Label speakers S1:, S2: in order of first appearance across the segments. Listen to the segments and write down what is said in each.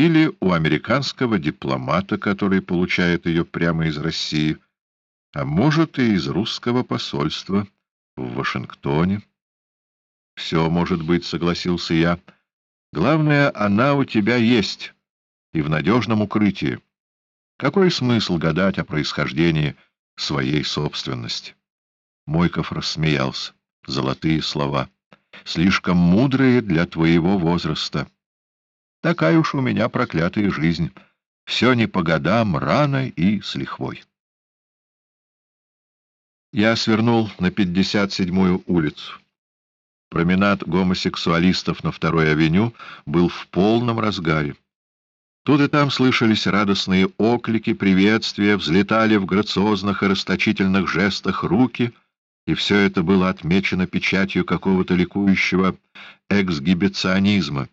S1: или у американского дипломата, который получает ее прямо из России, а может и из русского посольства в Вашингтоне. «Все может быть», — согласился я. «Главное, она у тебя есть и в надежном укрытии. Какой смысл гадать о происхождении своей собственности?» Мойков рассмеялся. Золотые слова. «Слишком мудрые для твоего возраста». Такая уж у меня проклятая жизнь. Все не по годам, рано и с лихвой. Я свернул на 57-ю улицу. Променад гомосексуалистов на Второй авеню был в полном разгаре. Тут и там слышались радостные оклики, приветствия, взлетали в грациозных и расточительных жестах руки, и все это было отмечено печатью какого-то ликующего эксгибиционизма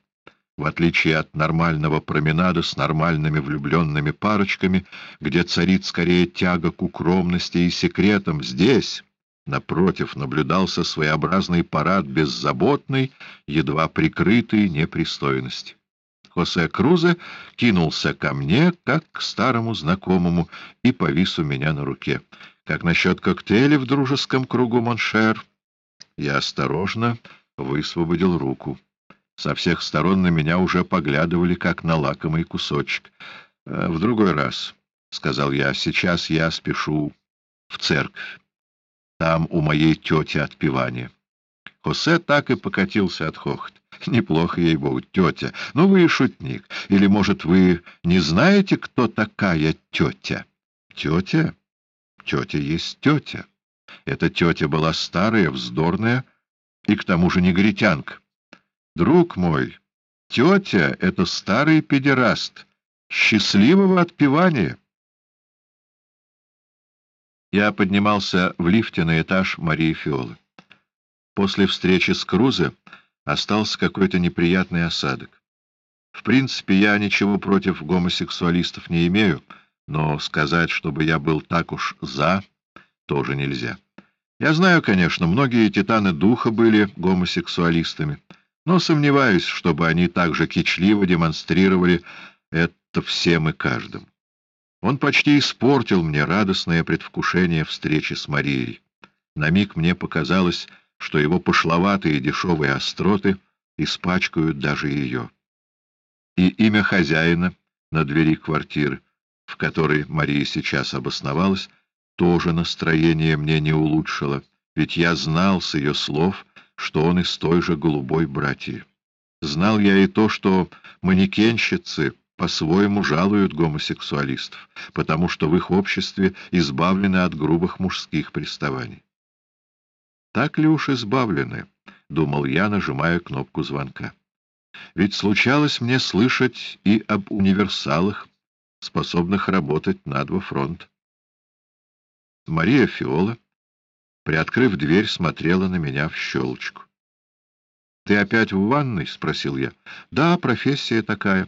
S1: в отличие от нормального променада с нормальными влюбленными парочками, где царит скорее тяга к укромности и секретам, здесь, напротив, наблюдался своеобразный парад беззаботной, едва прикрытой непристойности. Хосе Крузе кинулся ко мне, как к старому знакомому, и повис у меня на руке. Как насчет коктейля в дружеском кругу, mon cher? Я осторожно высвободил руку. Со всех сторон на меня уже поглядывали, как на лакомый кусочек. «Э, — В другой раз, — сказал я, — сейчас я спешу в церковь. Там у моей тети отпевание. Хосе так и покатился от хохота. Неплохо, ей-богу, тетя. Ну, вы и шутник. Или, может, вы не знаете, кто такая тетя? Тетя? Тетя есть тетя. Эта тетя была старая, вздорная и к тому же негритянка. Друг мой, тетя — это старый педераст. Счастливого отпевания! Я поднимался в лифте на этаж Марии Фиолы. После встречи с Крузе остался какой-то неприятный осадок. В принципе, я ничего против гомосексуалистов не имею, но сказать, чтобы я был так уж «за», тоже нельзя. Я знаю, конечно, многие титаны духа были гомосексуалистами, но сомневаюсь, чтобы они так же кичливо демонстрировали это всем и каждым. Он почти испортил мне радостное предвкушение встречи с Марией. На миг мне показалось, что его пошловатые дешевые остроты испачкают даже ее. И имя хозяина на двери квартиры, в которой Мария сейчас обосновалась, тоже настроение мне не улучшило, ведь я знал с ее слов, что он из той же голубой братьи. Знал я и то, что манекенщицы по-своему жалуют гомосексуалистов, потому что в их обществе избавлены от грубых мужских приставаний. Так ли уж избавлены, — думал я, нажимая кнопку звонка. Ведь случалось мне слышать и об универсалах, способных работать на два фронта. Мария Фиола Приоткрыв дверь, смотрела на меня в щелочку. — Ты опять в ванной? — спросил я. — Да, профессия такая.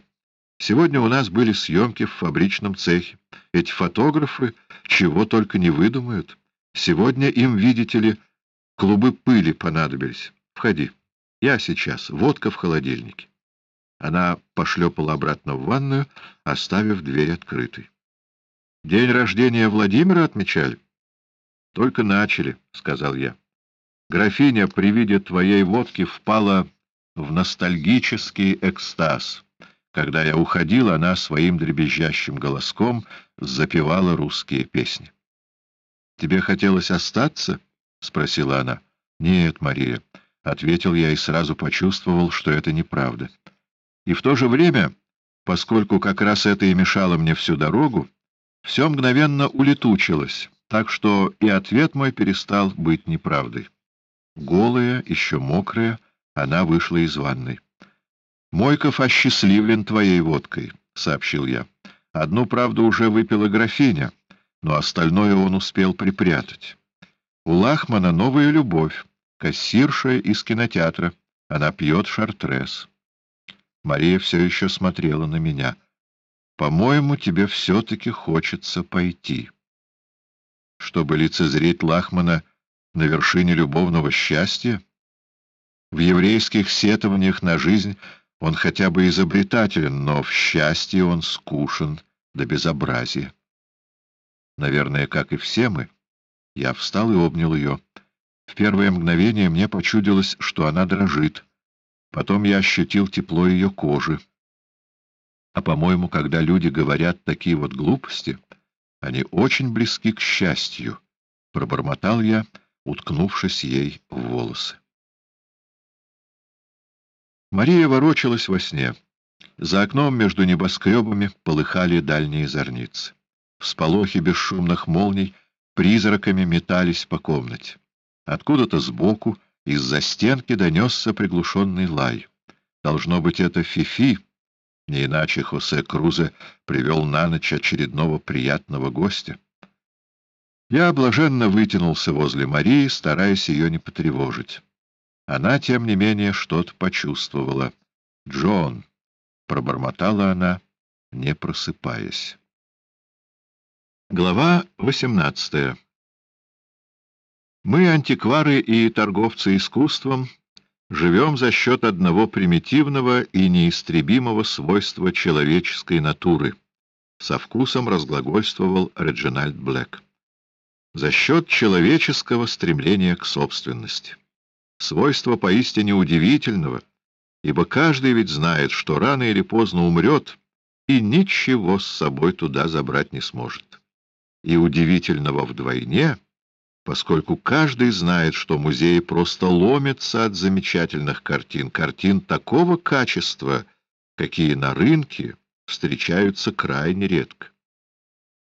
S1: Сегодня у нас были съемки в фабричном цехе. Эти фотографы чего только не выдумают. Сегодня им, видите ли, клубы пыли понадобились. Входи. Я сейчас. Водка в холодильнике. Она пошлепала обратно в ванную, оставив дверь открытой. — День рождения Владимира отмечали? — только начали, — сказал я. Графиня при виде твоей водки впала в ностальгический экстаз. Когда я уходил, она своим дребезжащим голоском запевала русские песни. — Тебе хотелось остаться? — спросила она. — Нет, Мария, — ответил я и сразу почувствовал, что это неправда. И в то же время, поскольку как раз это и мешало мне всю дорогу, все мгновенно улетучилось так что и ответ мой перестал быть неправдой. Голая, еще мокрая, она вышла из ванной. — Мойков осчастливлен твоей водкой, — сообщил я. Одну, правду, уже выпила графиня, но остальное он успел припрятать. У Лахмана новая любовь, кассирша из кинотеатра. Она пьет шартрес. Мария все еще смотрела на меня. — По-моему, тебе все-таки хочется пойти чтобы лицезреть Лахмана на вершине любовного счастья? В еврейских сетованиях на жизнь Он хотя бы изобретателен, но в счастье он скушен до безобразия. Наверное, как и все мы. Я встал и обнял ее. В первое мгновение мне почудилось, что она дрожит. Потом я ощутил тепло ее кожи. А, по-моему, когда люди говорят такие вот глупости, они очень близки к счастью, — пробормотал я, уткнувшись ей в волосы. Мария ворочалась во сне. За окном между небоскребами полыхали дальние зорницы. Всполохи бесшумных молний призраками метались по комнате. Откуда-то сбоку, из-за стенки, донесся приглушенный лай. Должно быть, это Фифи, не иначе Хосе Крузе привел на ночь очередного приятного гостя. Я блаженно вытянулся возле Марии, стараясь ее не потревожить. Она, тем не менее, что-то почувствовала. «Джон!» — пробормотала она, не просыпаясь. Глава восемнадцатая Мы, антиквары и торговцы искусством, живем за счет одного примитивного и неистребимого свойства человеческой натуры. Со вкусом разглагольствовал Реджинальд Блэк. За счет человеческого стремления к собственности. Свойство поистине удивительного, ибо каждый ведь знает, что рано или поздно умрет и ничего с собой туда забрать не сможет. И удивительного вдвойне, поскольку каждый знает, что музеи просто ломятся от замечательных картин, картин такого качества, какие на рынке встречаются крайне редко.